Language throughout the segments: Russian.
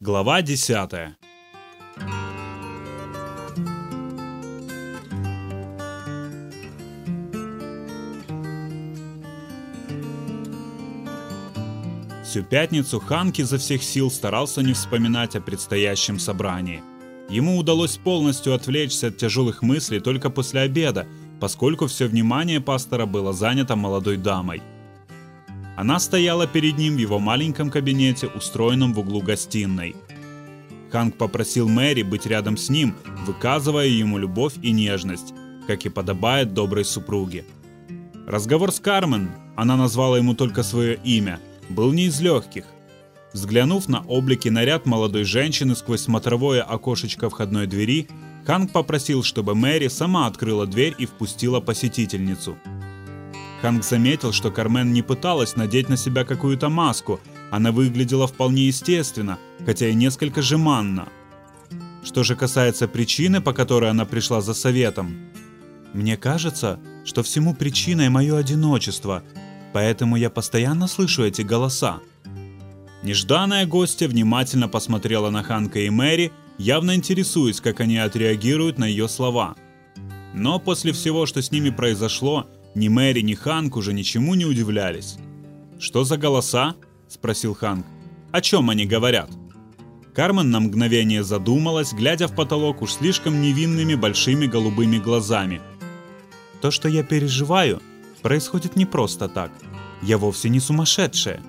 Глава 10. Всю пятницу Ханки изо всех сил старался не вспоминать о предстоящем собрании. Ему удалось полностью отвлечься от тяжелых мыслей только после обеда, поскольку все внимание пастора было занято молодой дамой – она стояла перед ним в его маленьком кабинете, устроенном в углу гостиной. Ханк попросил Мэри быть рядом с ним, выказывая ему любовь и нежность, как и подобает доброй супруге. Разговор с Кармен, она назвала ему только свое имя, был не из легких. Взглянув на облики наряд молодой женщины сквозь смотровое окошечко входной двери, Ханк попросил, чтобы Мэри сама открыла дверь и впустила посетительницу – Ханк заметил, что Кармен не пыталась надеть на себя какую-то маску, она выглядела вполне естественно, хотя и несколько жеманно. Что же касается причины, по которой она пришла за советом, мне кажется, что всему причиной мое одиночество, поэтому я постоянно слышу эти голоса. Нежданная гостья внимательно посмотрела на Ханка и Мэри, явно интересуясь, как они отреагируют на ее слова. Но после всего, что с ними произошло, ни Мэри, ни Ханк уже ничему не удивлялись. «Что за голоса?» – спросил Ханк. «О чем они говорят?» Кармен на мгновение задумалась, глядя в потолок уж слишком невинными большими голубыми глазами. «То, что я переживаю, происходит не просто так. Я вовсе не сумасшедшая».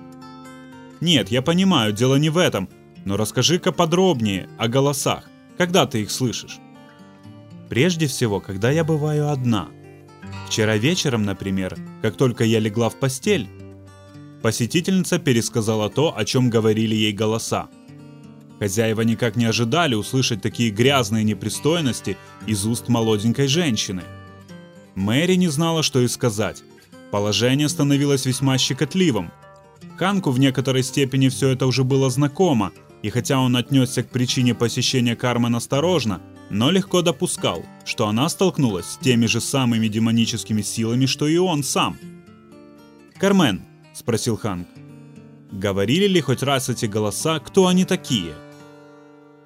«Нет, я понимаю, дело не в этом, но расскажи-ка подробнее о голосах. Когда ты их слышишь?» «Прежде всего, когда я бываю одна», Вчера вечером, например, как только я легла в постель, посетительница пересказала то, о чем говорили ей голоса. Хозяева никак не ожидали услышать такие грязные непристойности из уст молоденькой женщины. Мэри не знала, что и сказать. Положение становилось весьма щекотливым. Ханку в некоторой степени все это уже было знакомо, и хотя он отнесся к причине посещения Кармен осторожно, но легко допускал, что она столкнулась с теми же самыми демоническими силами, что и он сам. «Кармен», — спросил Ханк, — «говорили ли хоть раз эти голоса, кто они такие?»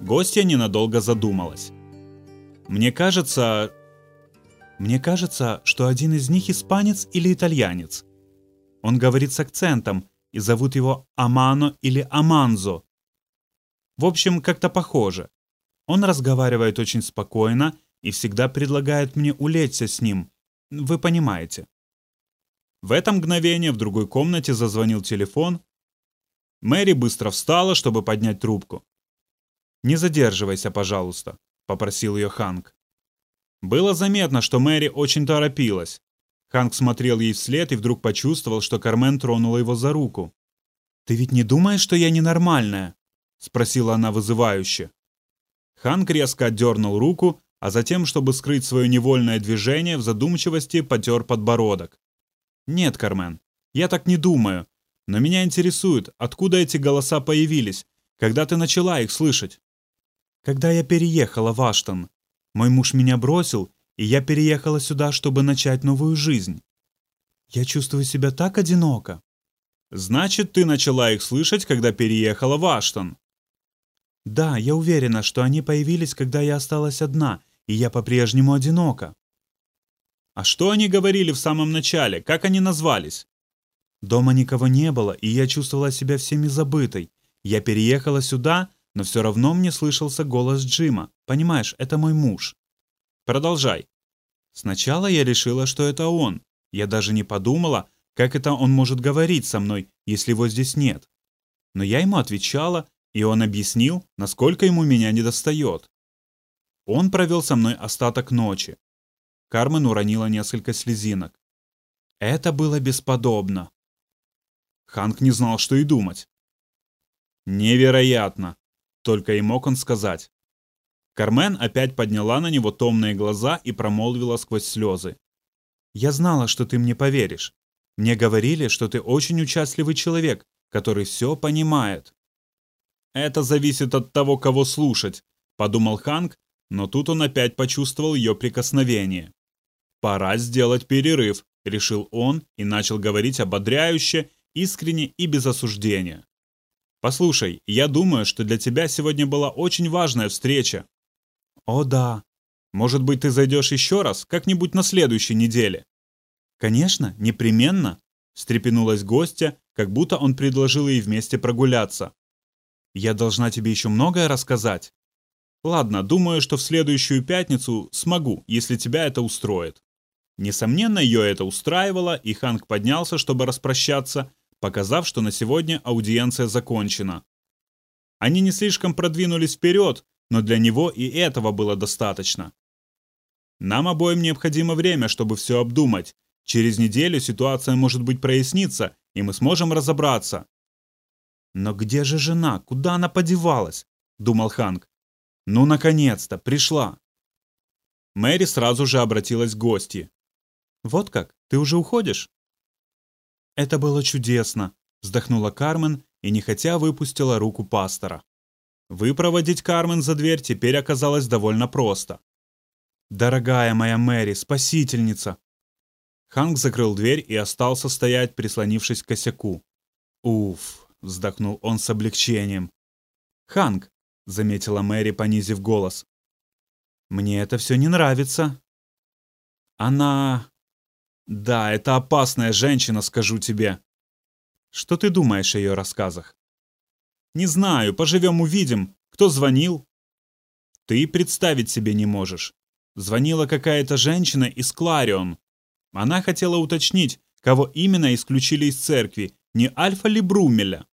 Гостья ненадолго задумалась. «Мне кажется... Мне кажется, что один из них испанец или итальянец. Он говорит с акцентом, и зовут его Амано или Аманзо. В общем, как-то похоже. Он разговаривает очень спокойно и всегда предлагает мне улечься с ним. Вы понимаете. В это мгновение в другой комнате зазвонил телефон. Мэри быстро встала, чтобы поднять трубку. «Не задерживайся, пожалуйста», — попросил ее Ханк. Было заметно, что Мэри очень торопилась. Ханк смотрел ей вслед и вдруг почувствовал, что Кармен тронула его за руку. «Ты ведь не думаешь, что я ненормальная?» — спросила она вызывающе. Ханк резко отдернул руку, а затем, чтобы скрыть свое невольное движение, в задумчивости потер подбородок. «Нет, Кармен, я так не думаю. Но меня интересует, откуда эти голоса появились, когда ты начала их слышать?» «Когда я переехала в Аштон. Мой муж меня бросил, и я переехала сюда, чтобы начать новую жизнь. Я чувствую себя так одиноко». «Значит, ты начала их слышать, когда переехала в Аштон?» Да, я уверена, что они появились, когда я осталась одна, и я по-прежнему одинока. А что они говорили в самом начале? Как они назвались? Дома никого не было, и я чувствовала себя всеми забытой. Я переехала сюда, но все равно мне слышался голос Джима. Понимаешь, это мой муж. Продолжай. Сначала я решила, что это он. Я даже не подумала, как это он может говорить со мной, если его здесь нет. Но я ему отвечала, и он объяснил, насколько ему меня недостает. Он провел со мной остаток ночи. Кармен уронила несколько слезинок. Это было бесподобно. Ханк не знал, что и думать. «Невероятно!» — только и мог он сказать. Кармен опять подняла на него томные глаза и промолвила сквозь слезы. «Я знала, что ты мне поверишь. Мне говорили, что ты очень участливый человек, который все понимает». «Это зависит от того, кого слушать», — подумал Ханк, но тут он опять почувствовал ее прикосновение. «Пора сделать перерыв», — решил он и начал говорить ободряюще, искренне и без осуждения. Послушай, я думаю, что для тебя сегодня была очень важная встреча. О да. Может быть, ты зайдешь еще раз, как-нибудь на следующей неделе? Конечно, непременно, встрепенулась гостья, как будто он предложил ей вместе прогуляться. Я должна тебе еще многое рассказать. Ладно, думаю, что в следующую пятницу смогу, если тебя это устроит. Несомненно, ее это устраивало, и Ханк поднялся, чтобы распрощаться, показав, что на сегодня аудиенция закончена. Они не слишком продвинулись вперед, но для него и этого было достаточно. Нам обоим необходимо время, чтобы все обдумать. Через неделю ситуация может быть прояснится, и мы сможем разобраться. Но где же жена? Куда она подевалась? Думал Ханк. Ну, наконец-то, пришла. Мэри сразу же обратилась к гости. «Вот как? Ты уже уходишь?» «Это было чудесно», — вздохнула Кармен и нехотя выпустила руку пастора. Выпроводить Кармен за дверь теперь оказалось довольно просто. «Дорогая моя Мэри, спасительница!» Ханк закрыл дверь и остался стоять, прислонившись к косяку. «Уф!» — вздохнул он с облегчением. «Ханк!» — заметила Мэри, понизив голос. «Мне это все не нравится». «Она... Да, это опасная женщина, скажу тебе. Что ты думаешь о ее рассказах? Не знаю, поживем увидим. Кто звонил? Ты представить себе не можешь. Звонила какая-то женщина из Кларион. Она хотела уточнить, кого именно исключили из церкви, не Альфа ли Брумеля.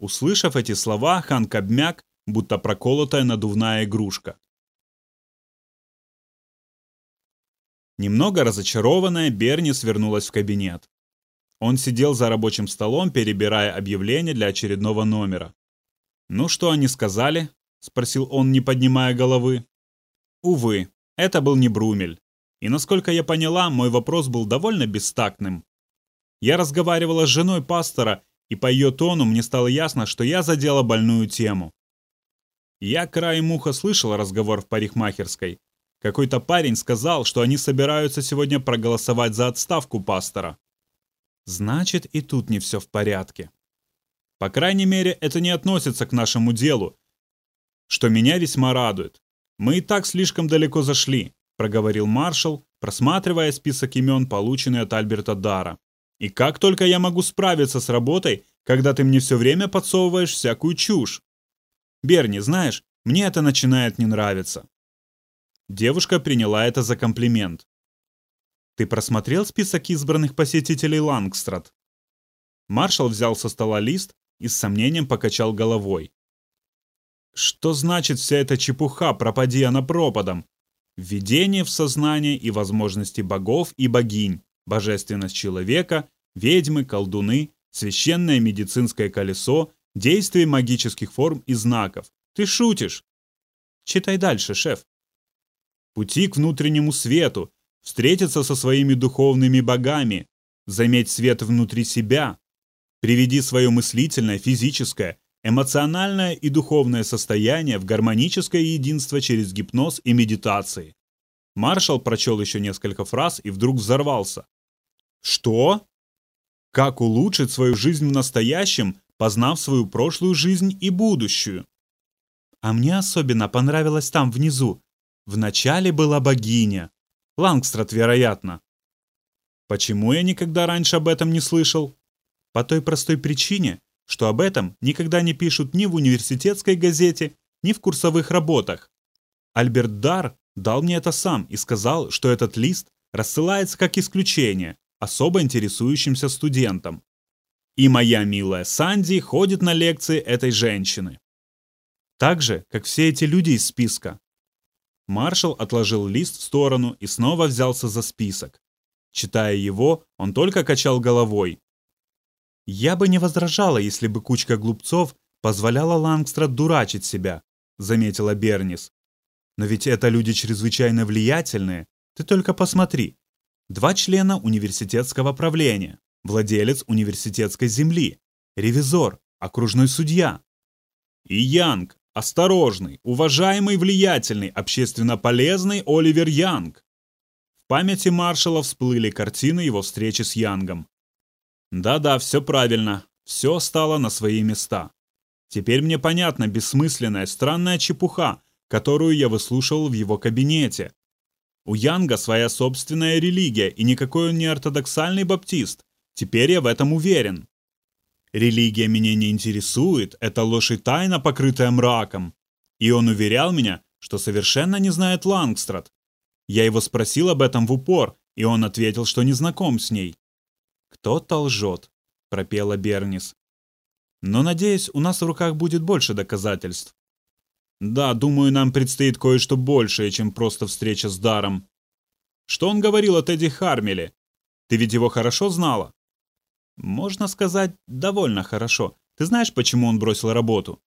Услышав эти слова, Ханк обмяк, будто проколотая надувная игрушка. Немного разочарованная, Берни свернулась в кабинет. Он сидел за рабочим столом, перебирая объявления для очередного номера. «Ну, что они сказали?» – спросил он, не поднимая головы. Увы, это был не Брумель. И насколько я поняла, мой вопрос был довольно бестактным. Я разговаривала с женой пастора, и по ее тону мне стало ясно, что я задела больную тему. Я краем уха слышала разговор в парикмахерской, какой-то парень сказал, что они собираются сегодня проголосовать за отставку пастора. Значит, и тут не все в порядке. По крайней мере, это не относится к нашему делу, что меня весьма радует. Мы и так слишком далеко зашли, проговорил маршал, просматривая список имен, полученный от Альберта Дара. И как только я могу справиться с работой, когда ты мне все время подсовываешь всякую чушь? Берни, знаешь, мне это начинает не нравиться. Девушка приняла это за комплимент. «Ты просмотрел список избранных посетителей Лангстрад?» Маршал взял со стола лист и с сомнением покачал головой. «Что значит вся эта чепуха, пропади она пропадом? Введение в сознание и возможности богов и богинь, божественность человека, ведьмы, колдуны, священное медицинское колесо, действие магических форм и знаков. Ты шутишь?» «Читай дальше, шеф», пути к внутреннему свету, встретиться со своими духовными богами, заметь свет внутри себя, приведи свое мыслительное, физическое, эмоциональное и духовное состояние в гармоническое единство через гипноз и медитации. Маршал прочел еще несколько фраз и вдруг взорвался. Что? Как улучшить свою жизнь в настоящем, познав свою прошлую жизнь и будущую? А мне особенно понравилось там внизу, Вначале была богиня. Лангстрад, вероятно. Почему я никогда раньше об этом не слышал? По той простой причине, что об этом никогда не пишут ни в университетской газете, ни в курсовых работах. Альберт Дар дал мне это сам и сказал, что этот лист рассылается как исключение особо интересующимся студентам. И моя милая Санди ходит на лекции этой женщины. Так же, как все эти люди из списка. Маршал отложил лист в сторону и снова взялся за список. Читая его, он только качал головой. «Я бы не возражала, если бы кучка глупцов позволяла Лангстрад дурачить себя», заметила Бернис. «Но ведь это люди чрезвычайно влиятельные. Ты только посмотри. Два члена университетского правления, владелец университетской земли, ревизор, окружной судья. И Янг, Осторожный, уважаемый, влиятельный, общественно полезный Оливер Янг. В памяти маршала всплыли картины его встречи с Янгом. Да-да, все правильно. Все стало на свои места. Теперь мне понятна бессмысленная, странная чепуха, которую я выслушивал в его кабинете. У Янга своя собственная религия, и никакой он не ортодоксальный баптист. Теперь я в этом уверен. Религия меня не интересует, это ложь и тайна, покрытая мраком. И он уверял меня, что совершенно не знает Лангстрад. Я его спросил об этом в упор, и он ответил, что не знаком с ней. «Кто-то лжет», — пропела Бернис. «Но, надеюсь, у нас в руках будет больше доказательств». «Да, думаю, нам предстоит кое-что большее, чем просто встреча с Даром». «Что он говорил о Тедди Хармеле? Ты ведь его хорошо знала?» «Можно сказать, довольно хорошо. Ты знаешь, почему он бросил работу?»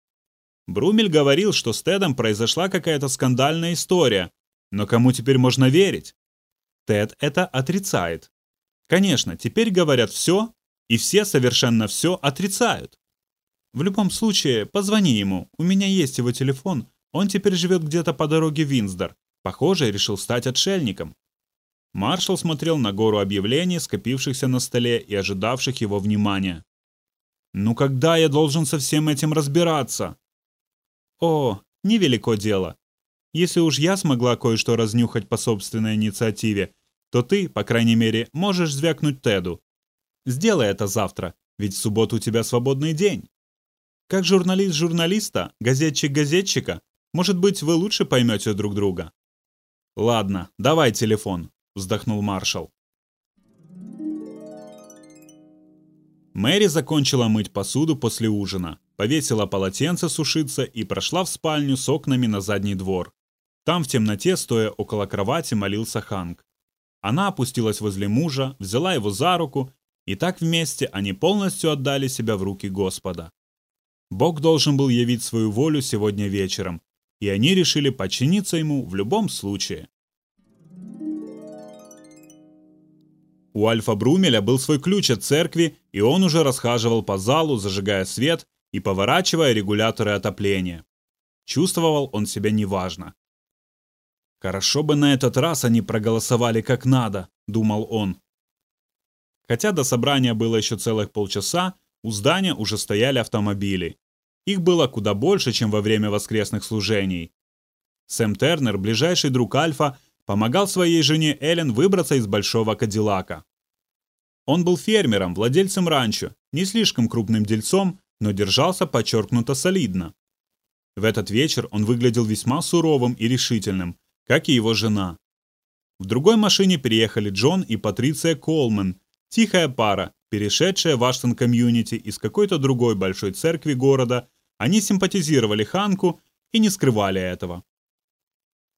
Брумель говорил, что с Тедом произошла какая-то скандальная история. Но кому теперь можно верить? Тед это отрицает. Конечно, теперь говорят все, и все совершенно все отрицают. В любом случае, позвони ему, у меня есть его телефон, он теперь живет где-то по дороге в Винсдор. Похоже, решил стать отшельником. Маршал смотрел на гору объявлений, скопившихся на столе и ожидавших его внимания. «Ну когда я должен со всем этим разбираться?» О, невелико дело. Если уж я смогла кое-что разнюхать по собственной инициативе, то ты, по крайней мере, можешь звякнуть Теду. Сделай это завтра, ведь в субботу у тебя свободный день. Как журналист журналиста, газетчик газетчика, может быть, вы лучше поймете друг друга. Ладно, давай телефон, вздохнул маршал. Мэри закончила мыть посуду после ужина повесила полотенце сушиться и прошла в спальню с окнами на задний двор. Там в темноте, стоя около кровати, молился Ханк. Она опустилась возле мужа, взяла его за руку, и так вместе они полностью отдали себя в руки Господа. Бог должен был явить свою волю сегодня вечером, и они решили подчиниться ему в любом случае. У Альфа Брумеля был свой ключ от церкви, и он уже расхаживал по залу, зажигая свет и поворачивая регуляторы отопления. Чувствовал он себя неважно. «Хорошо бы на этот раз они проголосовали как надо», — думал он. Хотя до собрания было еще целых полчаса, у здания уже стояли автомобили. Их было куда больше, чем во время воскресных служений. Сэм Тернер, ближайший друг Альфа, помогал своей жене Эллен выбраться из большого Кадиллака. Он был фермером, владельцем ранчо, не слишком крупным дельцом, но держался подчеркнуто солидно. В этот вечер он выглядел весьма суровым и решительным, как и его жена. В другой машине приехали Джон и Патриция Колман, тихая пара, перешедшая в Аштон комьюнити из какой-то другой большой церкви города, они симпатизировали Ханку и не скрывали этого.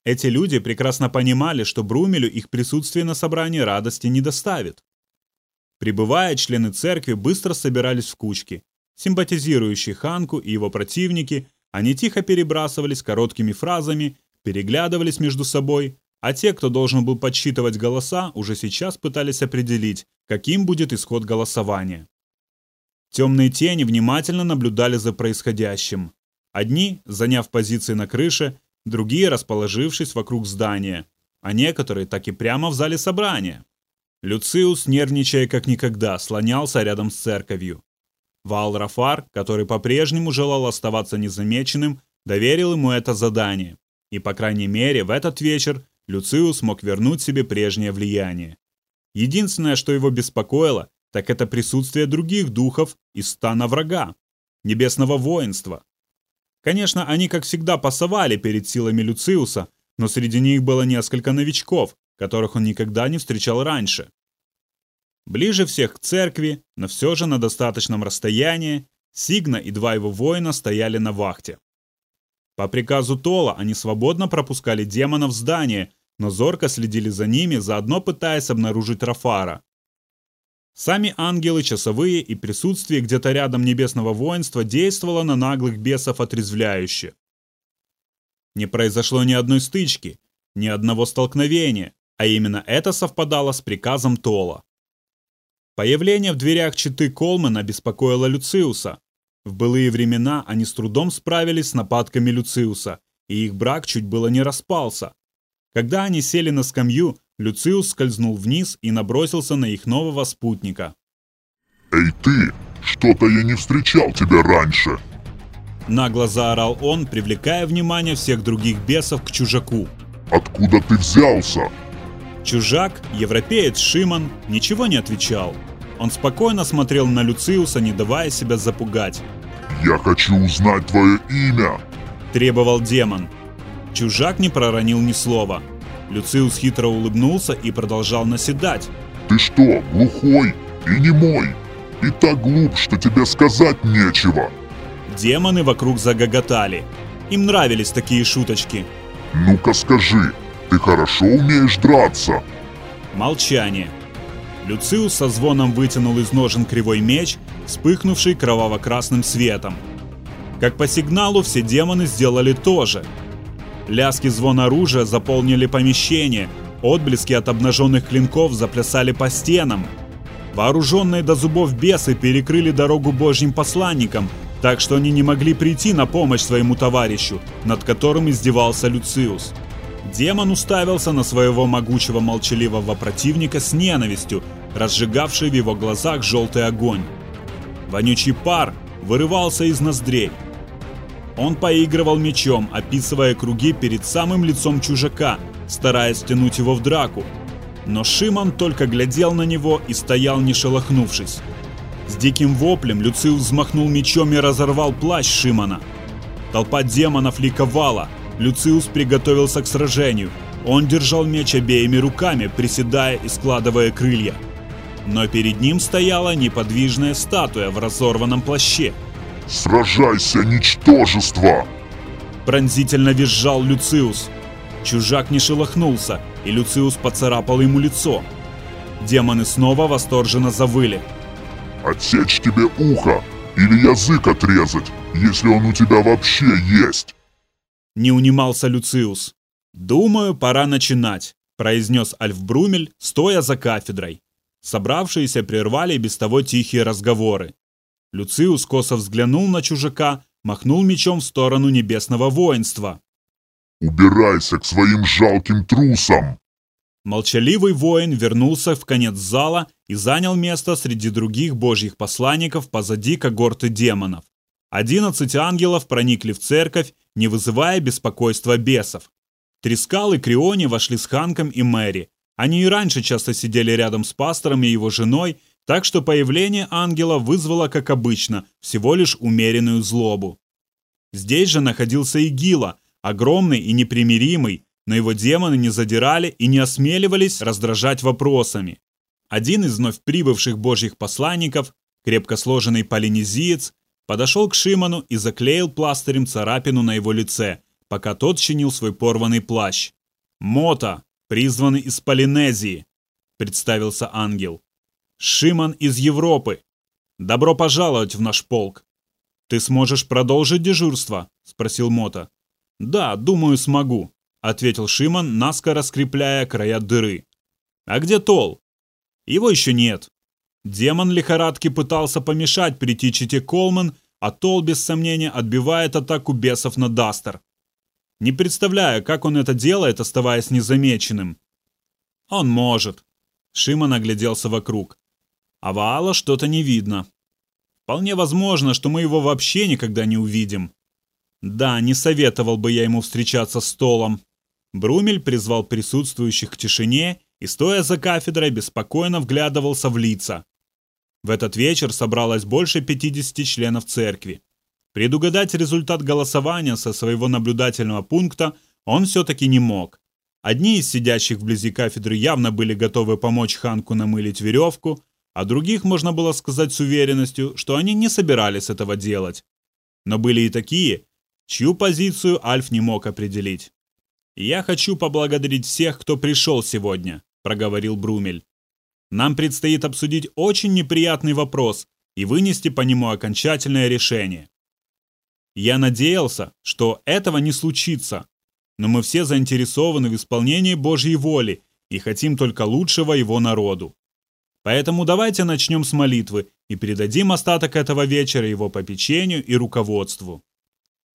Эти люди прекрасно понимали, что Брумелю их присутствие на собрании радости не доставит. Прибывая, члены церкви быстро собирались в кучки, Симпатизирующие Ханку и его противники, они тихо перебрасывались короткими фразами, переглядывались между собой, а те, кто должен был подсчитывать голоса, уже сейчас пытались определить, каким будет исход голосования. Темные тени внимательно наблюдали за происходящим. Одни, заняв позиции на крыше, другие, расположившись вокруг здания, а некоторые так и прямо в зале собрания. Люциус, нервничая как никогда, слонялся рядом с церковью. Вал-Рафар, который по-прежнему желал оставаться незамеченным, доверил ему это задание. И, по крайней мере, в этот вечер Люциус мог вернуть себе прежнее влияние. Единственное, что его беспокоило, так это присутствие других духов из стана врага, небесного воинства. Конечно, они, как всегда, пасовали перед силами Люциуса, но среди них было несколько новичков, которых он никогда не встречал раньше. Ближе всех к церкви, но все же на достаточном расстоянии, Сигна и два его воина стояли на вахте. По приказу Тола они свободно пропускали демонов в здание, но зорко следили за ними, заодно пытаясь обнаружить Рафара. Сами ангелы, часовые и присутствие где-то рядом небесного воинства действовало на наглых бесов отрезвляюще. Не произошло ни одной стычки, ни одного столкновения, а именно это совпадало с приказом Тола. Появление в дверях читы Колмана беспокоило Люциуса. В былые времена они с трудом справились с нападками Люциуса, и их брак чуть было не распался. Когда они сели на скамью, Люциус скользнул вниз и набросился на их нового спутника. «Эй ты, Что-то я не встречал тебя раньше. Нагло заорал он, привлекая внимание всех других бесов к чужаку. Откуда ты взялся? Чужак, европеец Шиман, ничего не отвечал. Он спокойно смотрел на Люциуса, не давая себя запугать. «Я хочу узнать твое имя!» – требовал демон. Чужак не проронил ни слова. Люциус хитро улыбнулся и продолжал наседать. «Ты что, глухой и немой? И так глуп, что тебе сказать нечего!» Демоны вокруг загоготали. Им нравились такие шуточки. «Ну-ка скажи, ты хорошо умеешь драться?» Молчание. Люциус со звоном вытянул из ножен кривой меч, вспыхнувший кроваво-красным светом. Как по сигналу все демоны сделали то же. Ляски звон оружия заполнили помещение, отблески от обнаженных клинков заплясали по стенам. Вооруженные до зубов бесы перекрыли дорогу божьим посланникам, так что они не могли прийти на помощь своему товарищу, над которым издевался Люциус. Демон уставился на своего могучего молчаливого противника с ненавистью, разжигавший в его глазах желтый огонь. Вонючий пар вырывался из ноздрей. Он поигрывал мечом, описывая круги перед самым лицом чужака, стараясь тянуть его в драку. Но Шиман только глядел на него и стоял не шелохнувшись. С диким воплем Люциус взмахнул мечом и разорвал плащ Шимана. Толпа демонов ликовала – Люциус приготовился к сражению. Он держал меч обеими руками, приседая и складывая крылья. Но перед ним стояла неподвижная статуя в разорванном плаще. «Сражайся, ничтожество!» Пронзительно визжал Люциус. Чужак не шелохнулся, и Люциус поцарапал ему лицо. Демоны снова восторженно завыли. «Отсечь тебе ухо или язык отрезать, если он у тебя вообще есть!» не унимался Люциус. «Думаю, пора начинать», – произнес Альф Брумель, стоя за кафедрой. Собравшиеся прервали без того тихие разговоры. Люциус косо взглянул на чужака, махнул мечом в сторону небесного воинства. «Убирайся к своим жалким трусам!» Молчаливый воин вернулся в конец зала и занял место среди других божьих посланников позади когорты демонов. Одиннадцать ангелов проникли в церковь не вызывая беспокойства бесов. Трискал и Криони вошли с Ханком и Мэри. Они и раньше часто сидели рядом с пастором и его женой, так что появление ангела вызвало, как обычно, всего лишь умеренную злобу. Здесь же находился и Гила, огромный и непримиримый, но его демоны не задирали и не осмеливались раздражать вопросами. Один из вновь прибывших божьих посланников, крепко сложенный полинезиец, подошел к Шиману и заклеил пластырем царапину на его лице, пока тот чинил свой порванный плащ. «Мота, призванный из Полинезии», — представился ангел. «Шиман из Европы. Добро пожаловать в наш полк». «Ты сможешь продолжить дежурство?» — спросил Мота. «Да, думаю, смогу», — ответил Шиман, наскоро скрепляя края дыры. «А где Тол?» «Его еще нет. Демон лихорадки пытался помешать прийти Чите Колман, а Тол, без сомнения, отбивает атаку бесов на Дастер. Не представляю, как он это делает, оставаясь незамеченным. Он может. Шима нагляделся вокруг. А Ваала что-то не видно. Вполне возможно, что мы его вообще никогда не увидим. Да, не советовал бы я ему встречаться с Толом. Брумель призвал присутствующих к тишине и, стоя за кафедрой, беспокойно вглядывался в лица. В этот вечер собралось больше 50 членов церкви. Предугадать результат голосования со своего наблюдательного пункта он все-таки не мог. Одни из сидящих вблизи кафедры явно были готовы помочь Ханку намылить веревку, а других можно было сказать с уверенностью, что они не собирались этого делать. Но были и такие, чью позицию Альф не мог определить. «Я хочу поблагодарить всех, кто пришел сегодня», – проговорил Брумель. Нам предстоит обсудить очень неприятный вопрос и вынести по нему окончательное решение. Я надеялся, что этого не случится, но мы все заинтересованы в исполнении Божьей воли и хотим только лучшего его народу. Поэтому давайте начнем с молитвы и передадим остаток этого вечера его попечению и руководству.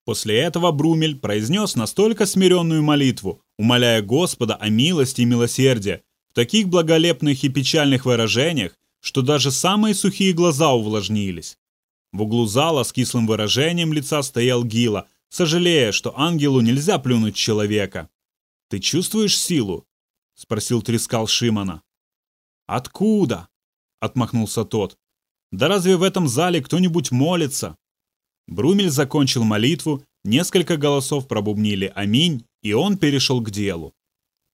После этого Брумель произнес настолько смиренную молитву, умоляя Господа о милости и милосердии, в таких благолепных и печальных выражениях, что даже самые сухие глаза увлажнились. В углу зала с кислым выражением лица стоял Гила, сожалея, что ангелу нельзя плюнуть человека. «Ты чувствуешь силу?» — спросил Трискал Шимона. «Откуда?» — отмахнулся тот. «Да разве в этом зале кто-нибудь молится?» Брумель закончил молитву, несколько голосов пробубнили «Аминь», и он перешел к делу.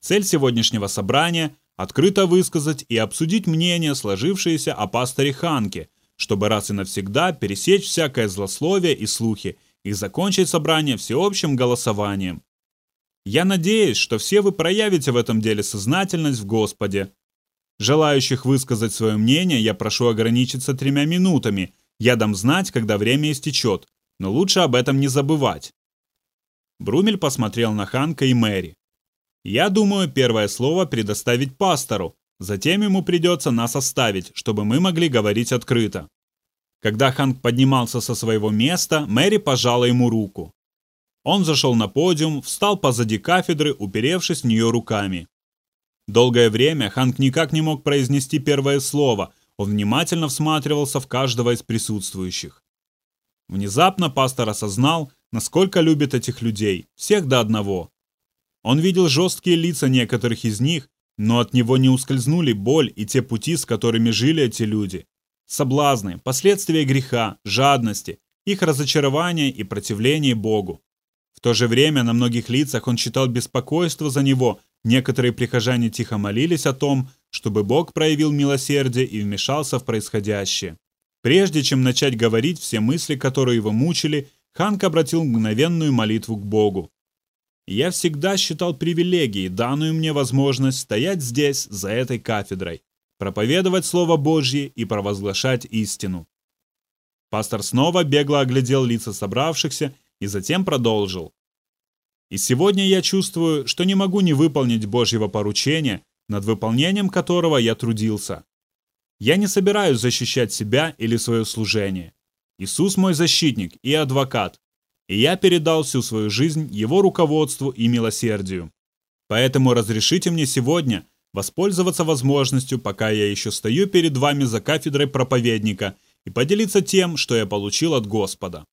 Цель сегодняшнего собрания – открыто высказать и обсудить мнение, сложившееся о пасторе Ханке, чтобы раз и навсегда пересечь всякое злословие и слухи и закончить собрание всеобщим голосованием. Я надеюсь, что все вы проявите в этом деле сознательность в Господе. Желающих высказать свое мнение я прошу ограничиться тремя минутами. Я дам знать, когда время истечет, но лучше об этом не забывать. Брумель посмотрел на Ханка и Мэри. Я думаю, первое слово предоставить пастору, затем ему придется нас оставить, чтобы мы могли говорить открыто. Когда Ханк поднимался со своего места, Мэри пожала ему руку. Он зашел на подиум, встал позади кафедры, уперевшись в нее руками. Долгое время Ханк никак не мог произнести первое слово, он внимательно всматривался в каждого из присутствующих. Внезапно пастор осознал, насколько любит этих людей, всех до одного. Он видел жесткие лица некоторых из них, но от него не ускользнули боль и те пути, с которыми жили эти люди. Соблазны, последствия греха, жадности, их разочарование и противление Богу. В то же время на многих лицах он читал беспокойство за него, некоторые прихожане тихо молились о том, чтобы Бог проявил милосердие и вмешался в происходящее. Прежде чем начать говорить все мысли, которые его мучили, Ханк обратил мгновенную молитву к Богу. Я всегда считал привилегией данную мне возможность стоять здесь, за этой кафедрой, проповедовать Слово Божье и провозглашать истину. Пастор снова бегло оглядел лица собравшихся и затем продолжил. И сегодня я чувствую, что не могу не выполнить Божьего поручения, над выполнением которого я трудился. Я не собираюсь защищать себя или свое служение. Иисус мой защитник и адвокат, и я передал всю свою жизнь его руководству и милосердию. Поэтому разрешите мне сегодня воспользоваться возможностью, пока я еще стою перед вами за кафедрой проповедника, и поделиться тем, что я получил от Господа.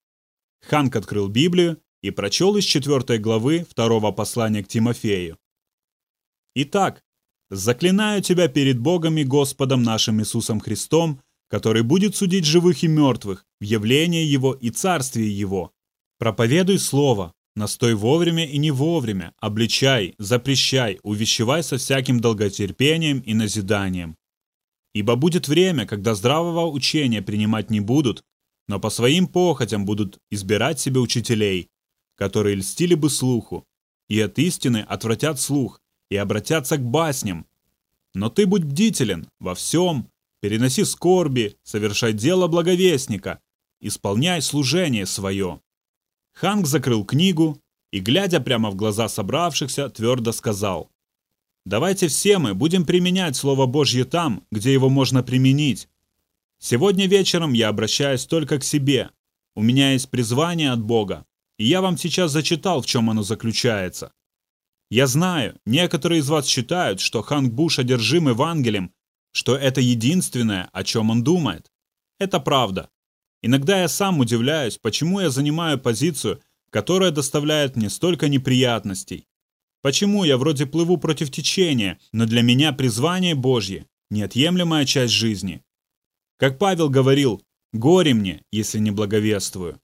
Ханк открыл Библию и прочел из 4 главы второго послания к Тимофею. Итак, заклинаю тебя перед Богом и Господом нашим Иисусом Христом, который будет судить живых и мертвых в явлении Его и Царствии Его, Проповедуй слово, настой вовремя и не вовремя, обличай, запрещай, увещевай со всяким долготерпением и назиданием. Ибо будет время, когда здравого учения принимать не будут, но по своим похотям будут избирать себе учителей, которые льстили бы слуху, и от истины отвратят слух, и обратятся к басням. Но ты будь бдителен во всем, переноси скорби, совершай дело благовестника, исполняй служение свое. Ханк закрыл книгу и, глядя прямо в глаза собравшихся, твердо сказал. «Давайте все мы будем применять Слово Божье там, где его можно применить. Сегодня вечером я обращаюсь только к себе. У меня есть призвание от Бога, и я вам сейчас зачитал, в чем оно заключается. Я знаю, некоторые из вас считают, что Ханк Буш одержим Евангелием, что это единственное, о чем он думает. Это правда. Иногда я сам удивляюсь, почему я занимаю позицию, которая доставляет мне столько неприятностей. Почему я вроде плыву против течения, но для меня призвание Божье – неотъемлемая часть жизни. Как Павел говорил, горе мне, если не благовествую.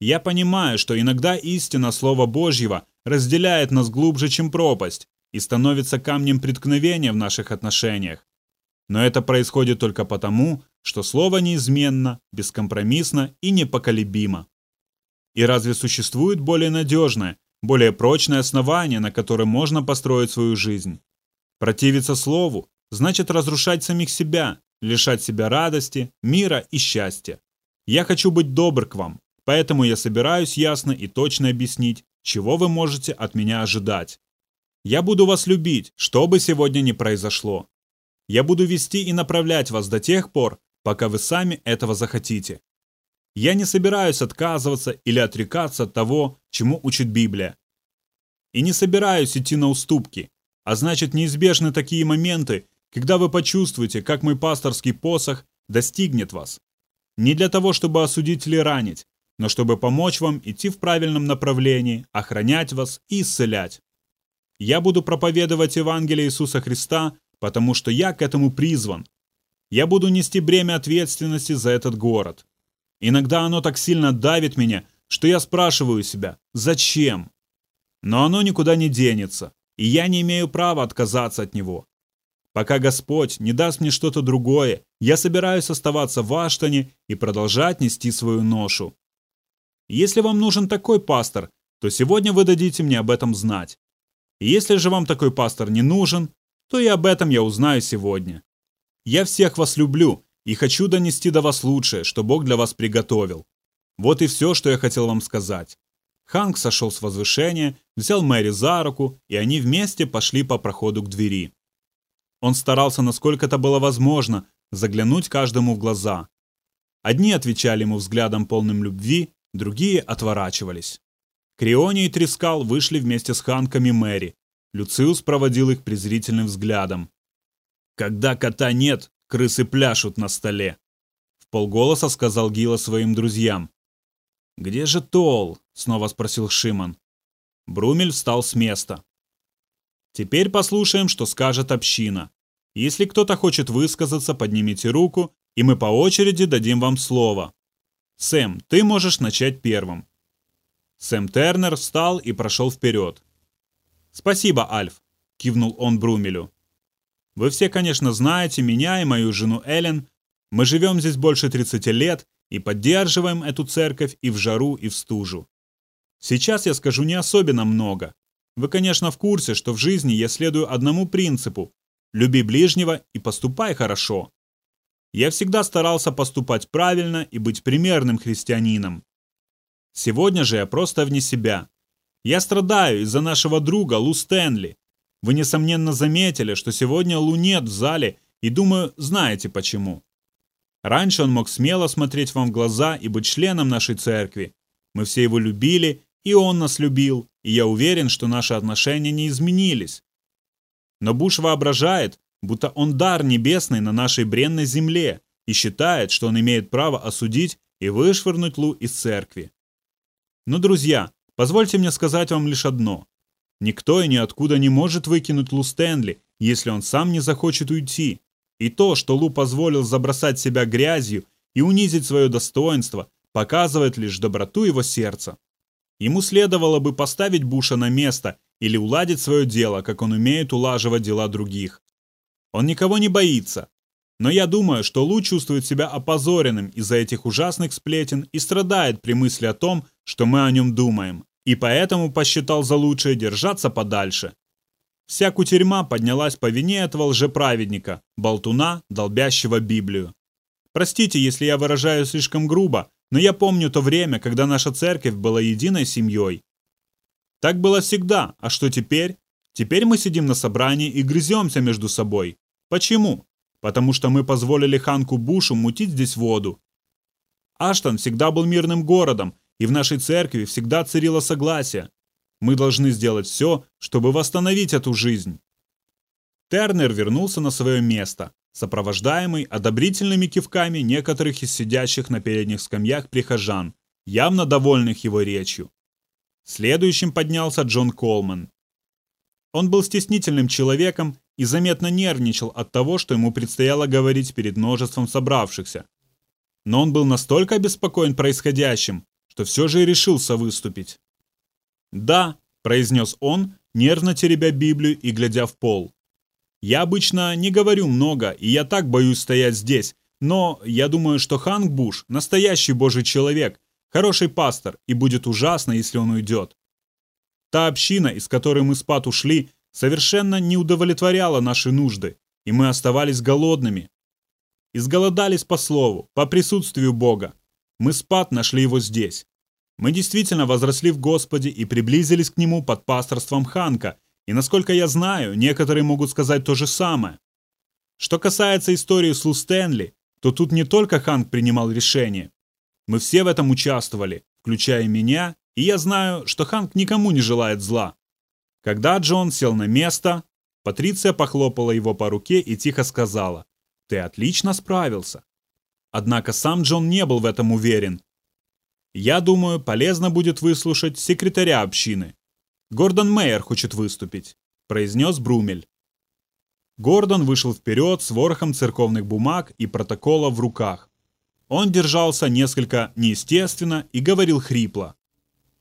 Я понимаю, что иногда истина Слова Божьего разделяет нас глубже, чем пропасть, и становится камнем преткновения в наших отношениях. Но это происходит только потому, что слово неизменно, бескомпромиссно и непоколебимо. И разве существует более надежное, более прочное основание, на котором можно построить свою жизнь? Противиться слову значит разрушать самих себя, лишать себя радости, мира и счастья. Я хочу быть добр к вам, поэтому я собираюсь ясно и точно объяснить, чего вы можете от меня ожидать. Я буду вас любить, что бы сегодня ни произошло. Я буду вести и направлять вас до тех пор, пока вы сами этого захотите. Я не собираюсь отказываться или отрекаться от того, чему учит Библия. И не собираюсь идти на уступки, а значит неизбежны такие моменты, когда вы почувствуете, как мой пасторский посох достигнет вас. Не для того, чтобы осудить или ранить, но чтобы помочь вам идти в правильном направлении, охранять вас и исцелять. Я буду проповедовать Евангелие Иисуса Христа, потому что я к этому призван. Я буду нести бремя ответственности за этот город. Иногда оно так сильно давит меня, что я спрашиваю себя, зачем? Но оно никуда не денется, и я не имею права отказаться от него. Пока Господь не даст мне что-то другое, я собираюсь оставаться в Аштане и продолжать нести свою ношу. Если вам нужен такой пастор, то сегодня вы дадите мне об этом знать. Если же вам такой пастор не нужен, то и об этом я узнаю сегодня. Я всех вас люблю и хочу донести до вас лучшее, что Бог для вас приготовил. Вот и все, что я хотел вам сказать. Ханк сошел с возвышения, взял Мэри за руку, и они вместе пошли по проходу к двери. Он старался, насколько это было возможно, заглянуть каждому в глаза. Одни отвечали ему взглядом полным любви, другие отворачивались. Криони и Трескал вышли вместе с Ханками Мэри. Люциус проводил их презрительным взглядом. «Когда кота нет, крысы пляшут на столе», — в полголоса сказал Гила своим друзьям. «Где же Тол?» — снова спросил Шиман. Брумель встал с места. «Теперь послушаем, что скажет община. Если кто-то хочет высказаться, поднимите руку, и мы по очереди дадим вам слово. Сэм, ты можешь начать первым». Сэм Тернер встал и прошел вперед. «Спасибо, Альф», — кивнул он Брумелю. «Вы все, конечно, знаете меня и мою жену Эллен. Мы живем здесь больше 30 лет и поддерживаем эту церковь и в жару, и в стужу. Сейчас я скажу не особенно много. Вы, конечно, в курсе, что в жизни я следую одному принципу – люби ближнего и поступай хорошо. Я всегда старался поступать правильно и быть примерным христианином. Сегодня же я просто вне себя. Я страдаю из-за нашего друга Лу Стэнли. Вы, несомненно, заметили, что сегодня Лу нет в зале, и, думаю, знаете почему. Раньше он мог смело смотреть вам в глаза и быть членом нашей церкви. Мы все его любили, и он нас любил, и я уверен, что наши отношения не изменились. Но Буш воображает, будто он дар небесный на нашей бренной земле и считает, что он имеет право осудить и вышвырнуть Лу из церкви. Но, друзья, Позвольте мне сказать вам лишь одно. Никто и ниоткуда не может выкинуть Лу Стэнли, если он сам не захочет уйти. И то, что Лу позволил забросать себя грязью и унизить свое достоинство, показывает лишь доброту его сердца. Ему следовало бы поставить Буша на место или уладить свое дело, как он умеет улаживать дела других. Он никого не боится. Но я думаю, что Лу чувствует себя опозоренным из-за этих ужасных сплетен и страдает при мысли о том, что мы о нем думаем, и поэтому посчитал за лучшее держаться подальше. Вся кутерьма поднялась по вине этого лжеправедника, болтуна, долбящего Библию. Простите, если я выражаю слишком грубо, но я помню то время, когда наша церковь была единой семьей. Так было всегда, а что теперь? Теперь мы сидим на собрании и грыземся между собой. Почему? Потому что мы позволили Ханку Бушу мутить здесь воду. Аштон всегда был мирным городом, и в нашей церкви всегда царило согласие. Мы должны сделать все, чтобы восстановить эту жизнь. Тернер вернулся на свое место, сопровождаемый одобрительными кивками некоторых из сидящих на передних скамьях прихожан, явно довольных его речью. Следующим поднялся Джон Колман. Он был стеснительным человеком и заметно нервничал от того, что ему предстояло говорить перед множеством собравшихся. Но он был настолько обеспокоен происходящим, что все же решился выступить. «Да», — произнес он, нервно теребя Библию и глядя в пол. «Я обычно не говорю много, и я так боюсь стоять здесь, но я думаю, что Ханк Буш – настоящий божий человек, хороший пастор, и будет ужасно, если он уйдет. Та община, из которой мы спад ушли, совершенно не удовлетворяла наши нужды, и мы оставались голодными. Изголодались по слову, по присутствию Бога. Мы спад нашли его здесь. Мы действительно возросли в Господе и приблизились к нему под пасторством Ханка, и насколько я знаю, некоторые могут сказать то же самое. Что касается истории с Лу Стэнли, то тут не только Ханк принимал решение. Мы все в этом участвовали, включая меня, и я знаю, что Ханк никому не желает зла. Когда Джон сел на место, Патриция похлопала его по руке и тихо сказала, «Ты отлично справился». Однако сам Джон не был в этом уверен. Я думаю, полезно будет выслушать секретаря общины. Гордон Мейер хочет выступить, произнес Брумель. Гордон вышел вперед с ворохом церковных бумаг и протокола в руках. Он держался несколько неестественно и говорил хрипло.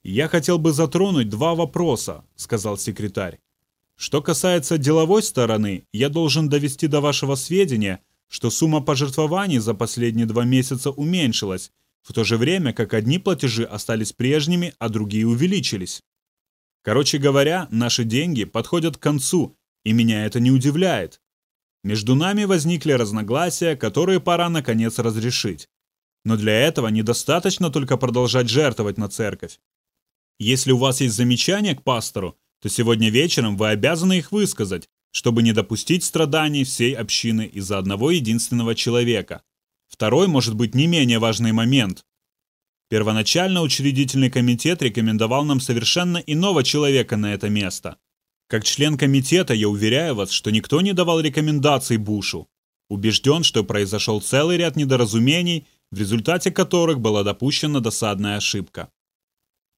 «Я хотел бы затронуть два вопроса», — сказал секретарь. «Что касается деловой стороны, я должен довести до вашего сведения, что сумма пожертвований за последние два месяца уменьшилась, в то же время как одни платежи остались прежними, а другие увеличились. Короче говоря, наши деньги подходят к концу, и меня это не удивляет. Между нами возникли разногласия, которые пора наконец разрешить. Но для этого недостаточно только продолжать жертвовать на церковь. Если у вас есть замечания к пастору, то сегодня вечером вы обязаны их высказать, чтобы не допустить страданий всей общины из-за одного единственного человека. Второй может быть не менее важный момент. Первоначально учредительный комитет рекомендовал нам совершенно иного человека на это место. Как член комитета я уверяю вас, что никто не давал рекомендаций Бушу. Убежден, что произошел целый ряд недоразумений, в результате которых была допущена досадная ошибка.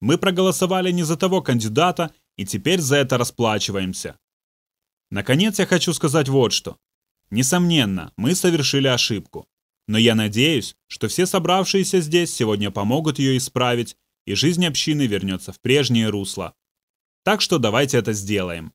Мы проголосовали не за того кандидата и теперь за это расплачиваемся. Наконец я хочу сказать вот что. Несомненно, мы совершили ошибку. Но я надеюсь, что все собравшиеся здесь сегодня помогут ее исправить, и жизнь общины вернется в прежнее русло. Так что давайте это сделаем.